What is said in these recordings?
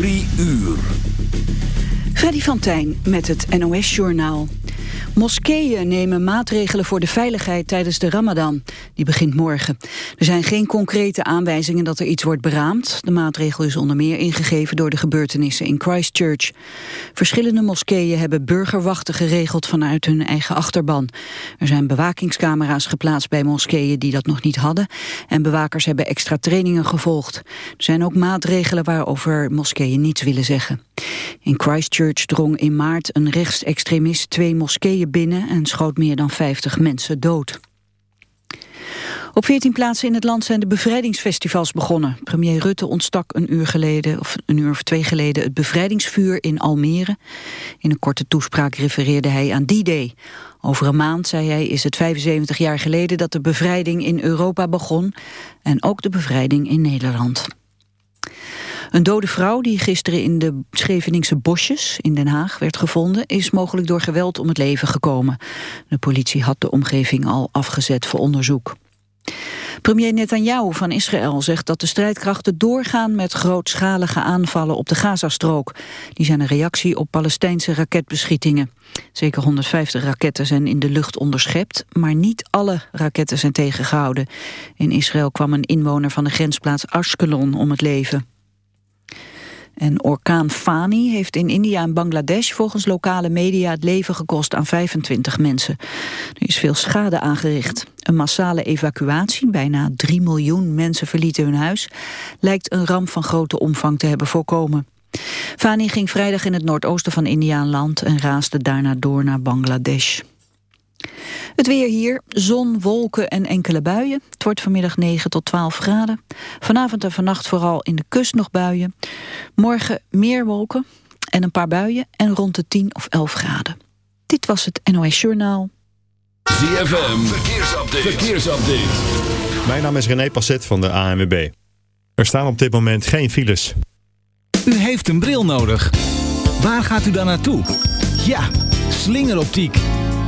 Drie uur. Freddy van Tijn met het NOS-journaal. Moskeeën nemen maatregelen voor de veiligheid tijdens de ramadan. Die begint morgen. Er zijn geen concrete aanwijzingen dat er iets wordt beraamd. De maatregel is onder meer ingegeven door de gebeurtenissen in Christchurch. Verschillende moskeeën hebben burgerwachten geregeld vanuit hun eigen achterban. Er zijn bewakingscamera's geplaatst bij moskeeën die dat nog niet hadden. En bewakers hebben extra trainingen gevolgd. Er zijn ook maatregelen waarover moskeeën niets willen zeggen. In Christchurch drong in maart een rechtsextremist twee moskeeën binnen en schoot meer dan 50 mensen dood. Op 14 plaatsen in het land zijn de bevrijdingsfestivals begonnen. Premier Rutte ontstak een uur geleden, of een uur of twee geleden, het bevrijdingsvuur in Almere. In een korte toespraak refereerde hij aan die day. Over een maand, zei hij, is het 75 jaar geleden dat de bevrijding in Europa begon. En ook de bevrijding in Nederland. Een dode vrouw die gisteren in de Scheveningse bosjes in Den Haag werd gevonden... is mogelijk door geweld om het leven gekomen. De politie had de omgeving al afgezet voor onderzoek. Premier Netanyahu van Israël zegt dat de strijdkrachten doorgaan met grootschalige aanvallen op de Gazastrook. Die zijn een reactie op Palestijnse raketbeschietingen. Zeker 150 raketten zijn in de lucht onderschept, maar niet alle raketten zijn tegengehouden. In Israël kwam een inwoner van de grensplaats Ashkelon om het leven. En orkaan Fani heeft in India en Bangladesh volgens lokale media het leven gekost aan 25 mensen. Er is veel schade aangericht. Een massale evacuatie, bijna 3 miljoen mensen verlieten hun huis, lijkt een ramp van grote omvang te hebben voorkomen. Fani ging vrijdag in het noordoosten van India aan land en raasde daarna door naar Bangladesh. Het weer hier, zon, wolken en enkele buien. Het wordt vanmiddag 9 tot 12 graden. Vanavond en vannacht vooral in de kust nog buien. Morgen meer wolken en een paar buien en rond de 10 of 11 graden. Dit was het NOS Journaal. ZFM, verkeersupdate. verkeersupdate. Mijn naam is René Passet van de ANWB. Er staan op dit moment geen files. U heeft een bril nodig. Waar gaat u dan naartoe? Ja, slingeroptiek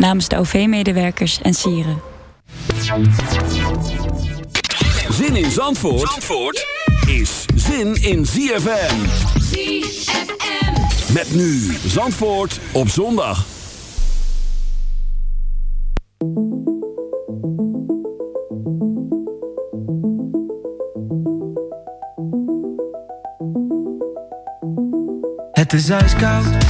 namens de OV-medewerkers en sieren. Zin in Zandvoort, Zandvoort is zin in ZFM. ZFM. Met nu Zandvoort op zondag. Het is ijskoud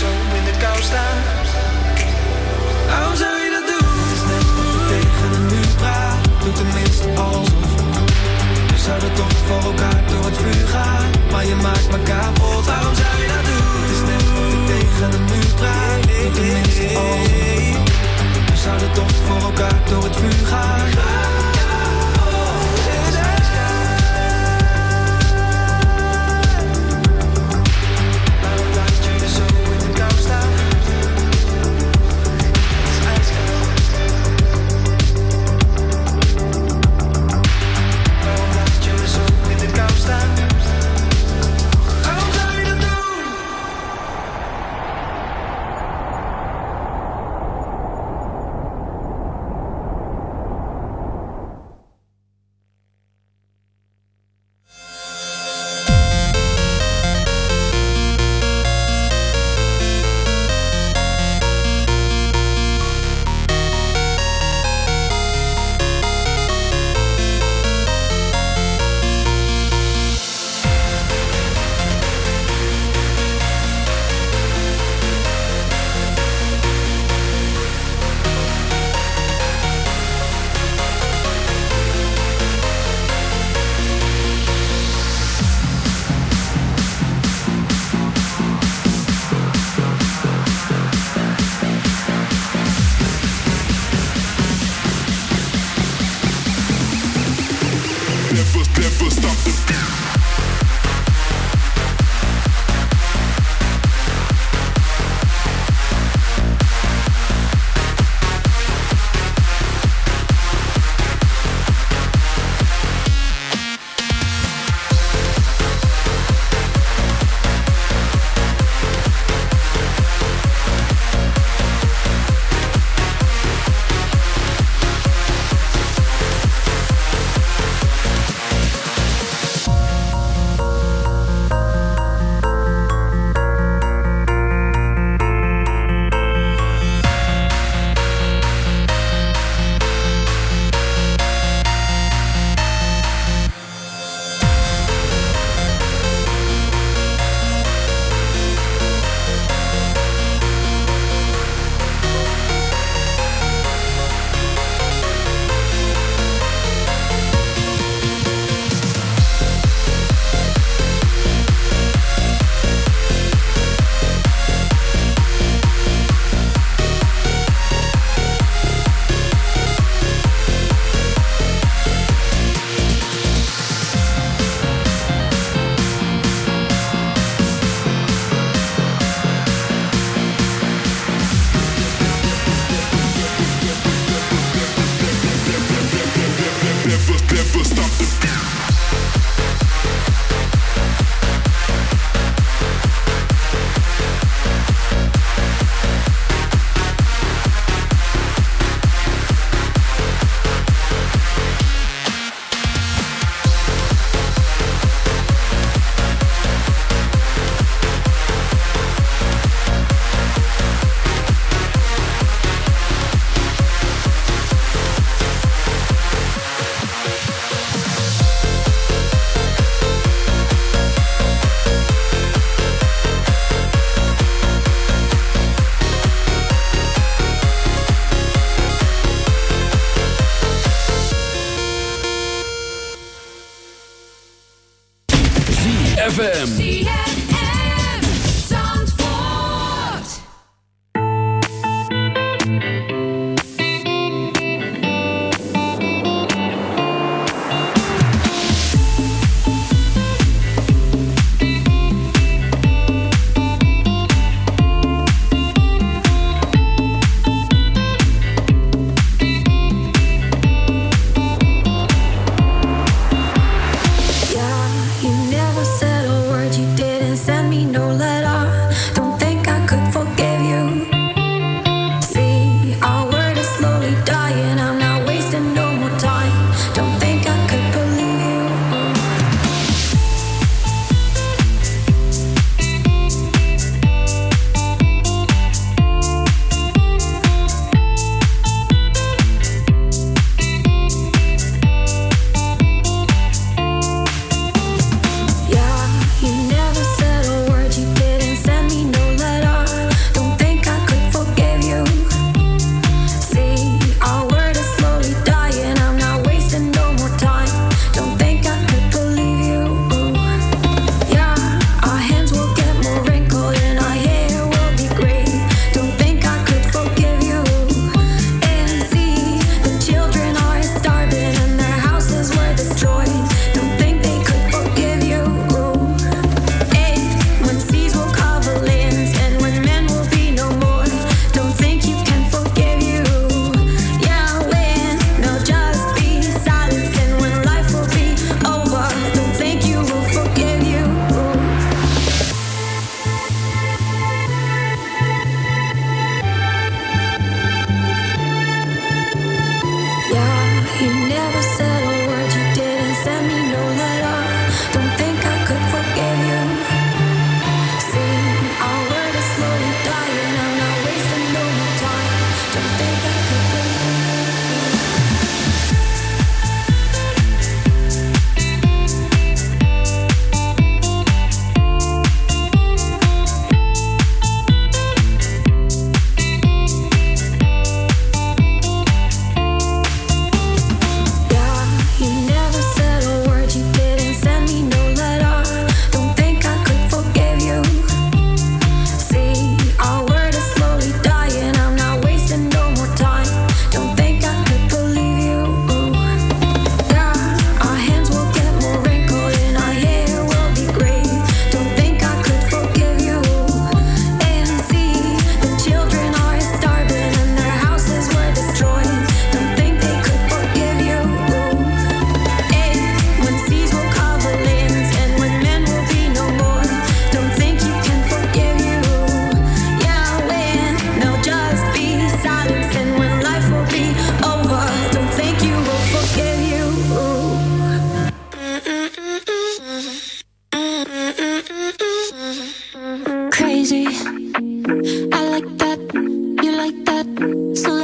Zo in de kou staan. Waarom zou je dat doen? Het is net tegen een muur praat. Doe tenminste alsof. We zouden toch voor elkaar door het vuur gaan. Maar je maakt me kapot. Waarom zou je dat doen? Het is net tegen een muur praat. Doe tenminste alsof. We zouden toch voor elkaar door het vuur gaan. never stop the beat.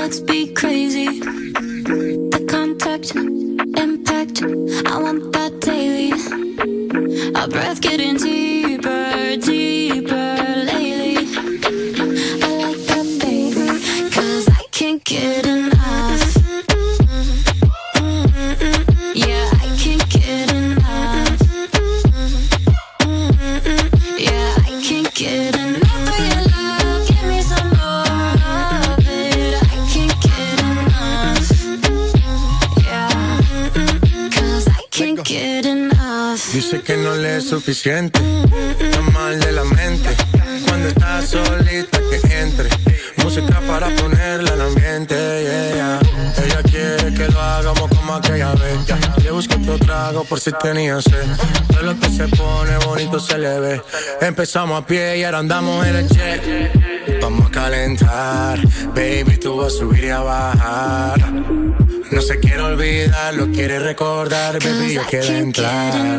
looks be crazy. siente. Está mal de la mente. Cuando está solita que entre. Música para ponerla en ambiente. Yeah. Ella quiere que lo hagamos como aquella vez. Le busqué otro trago por si tenía sed. De lo que se pone bonito se le ve. Empezamos a pie y ahora andamos en el jet. Vamos a calentar. Baby, tú vas a subir y a bajar. No se quiere olvidar, lo quiere recordar. Baby, yo quiero entrar.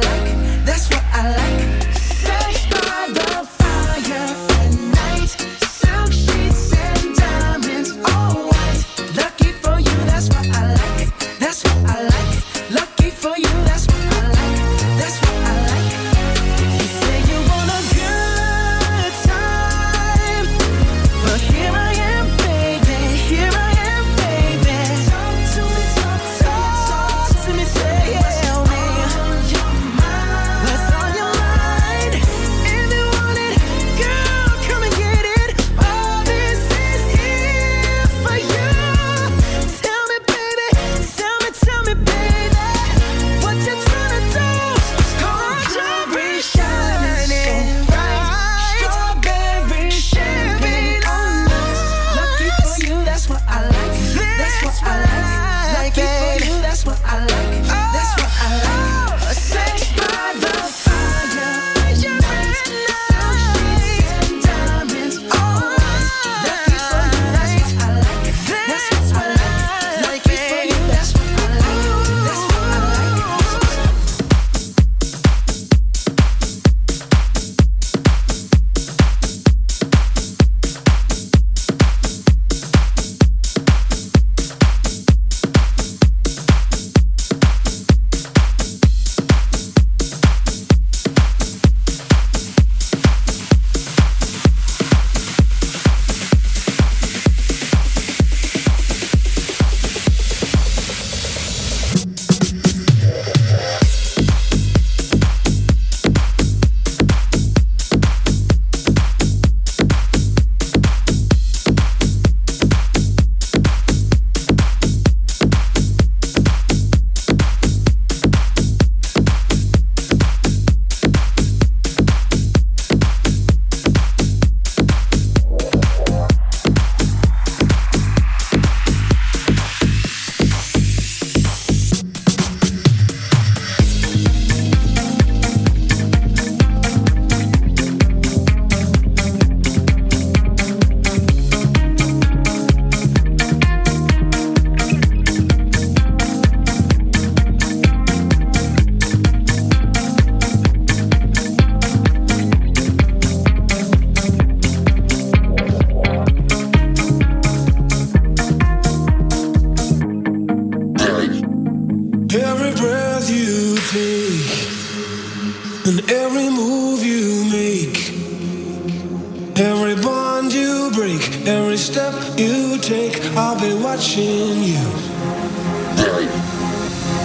be watching you.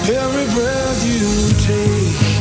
Every breath you take,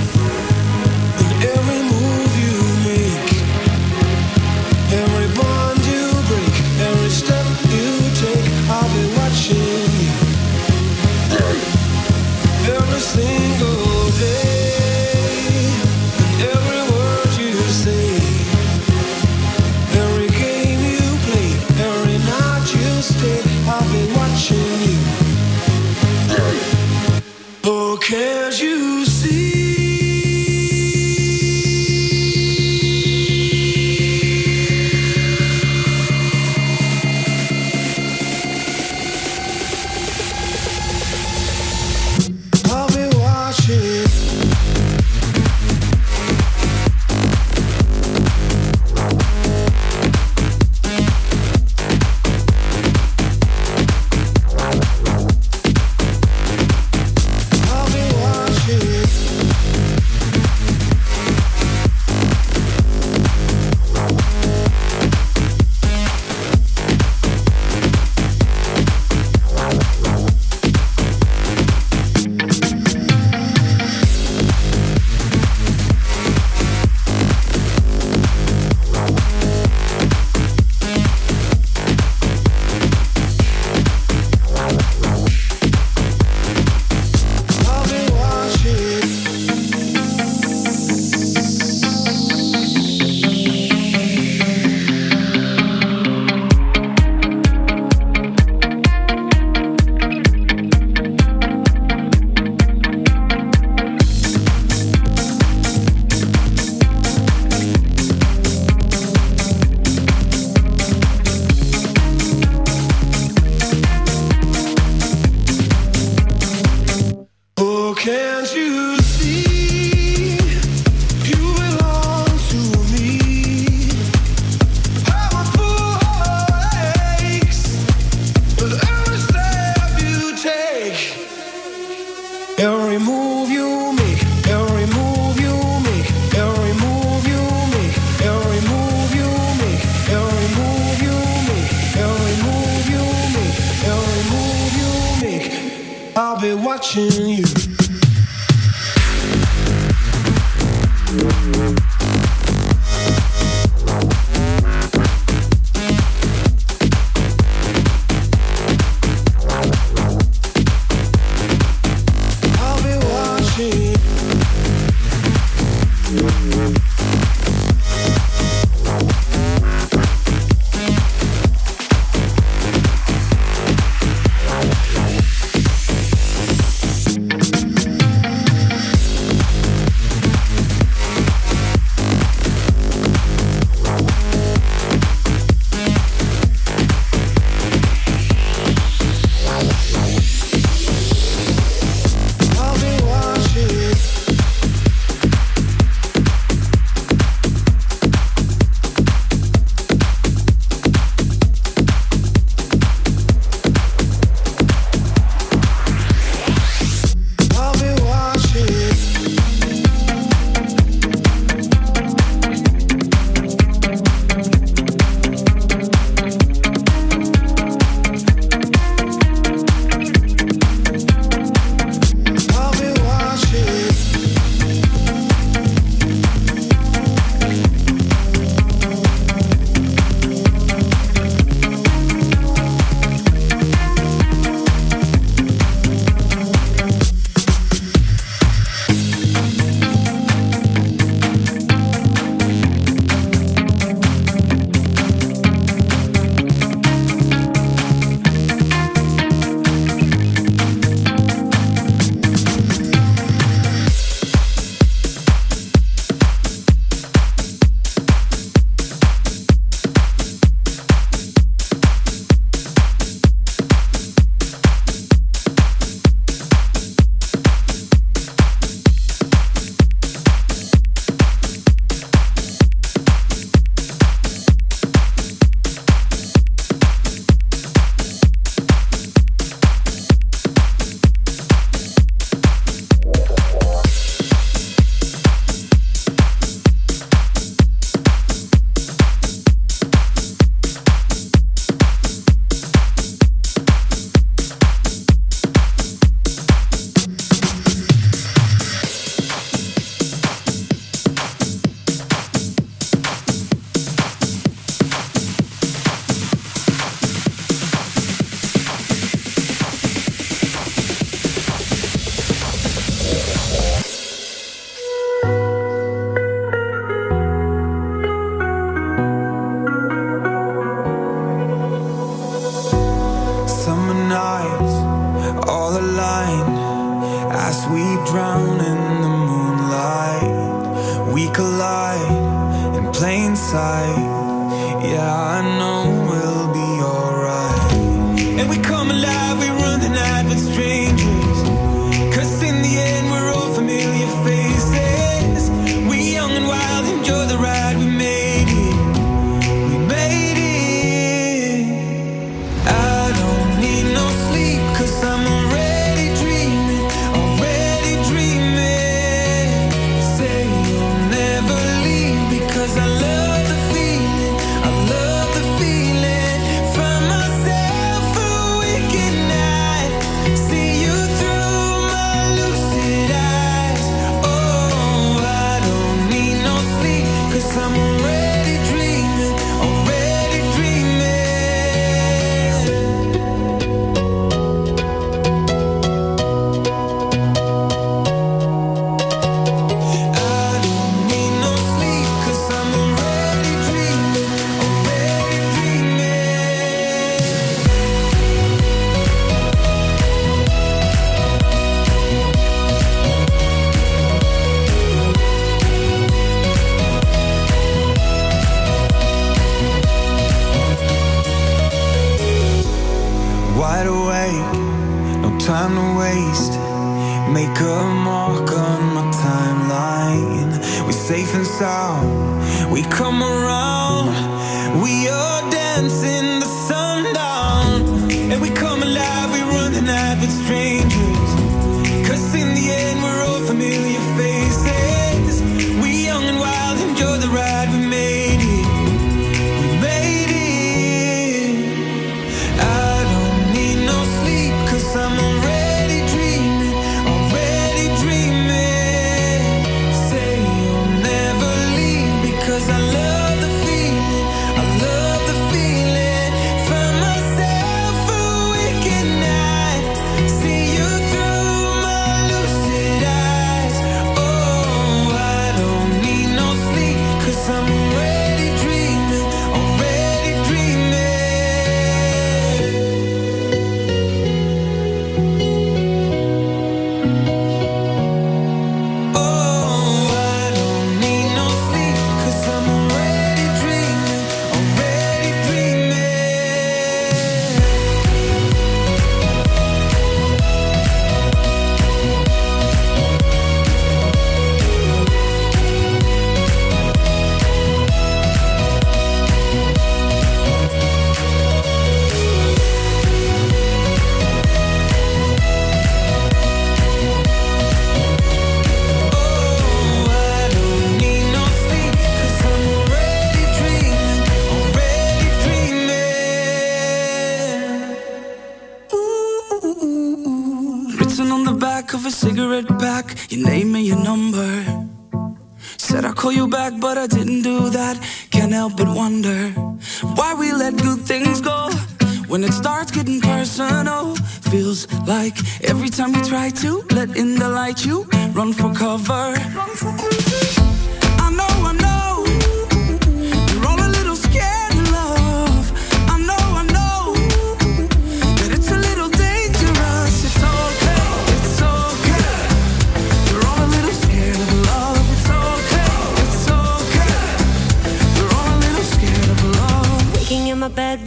we collide in plain sight. Yeah, I know we'll be alright. And we.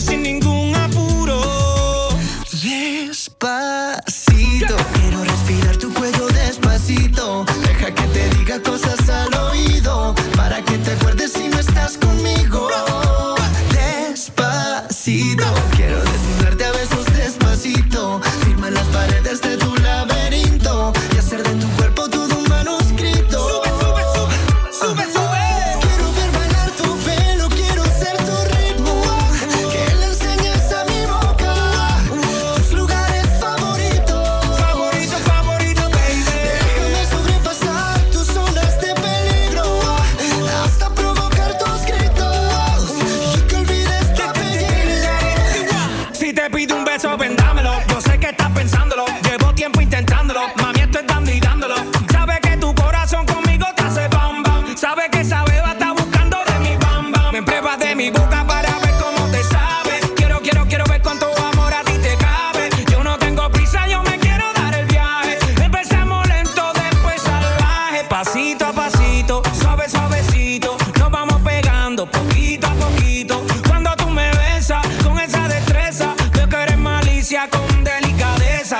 sin ningún apuro. Despacito, quiero respirar tu cuello despacito. Deja que te diga cosas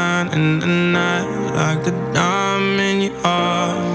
shine in the night like the diamond you are.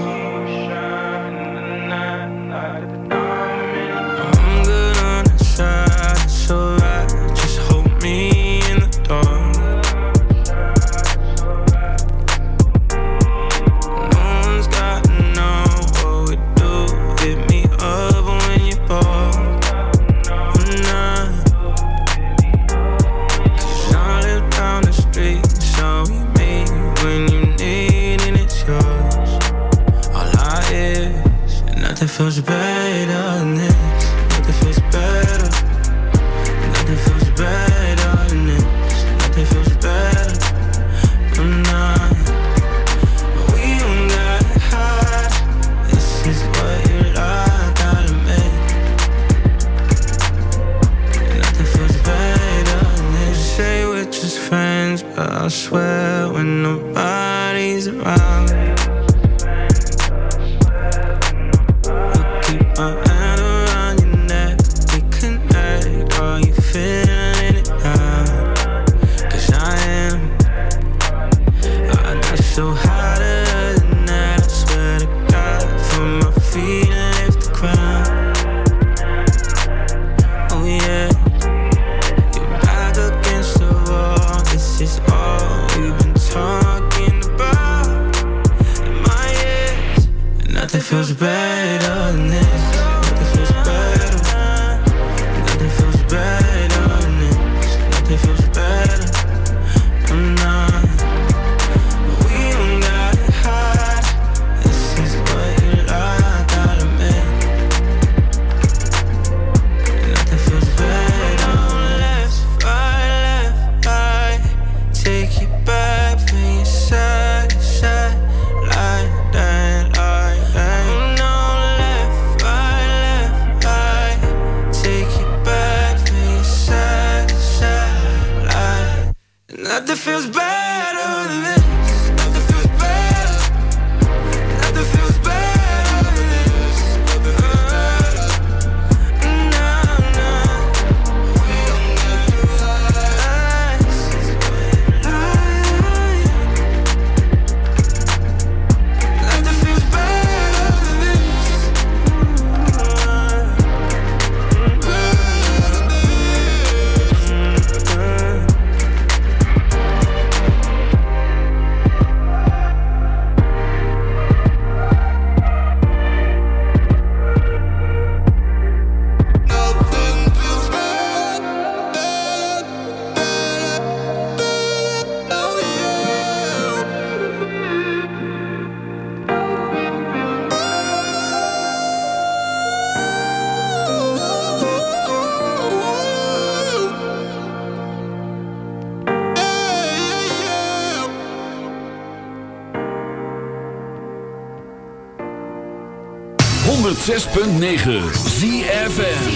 106.9 ZFN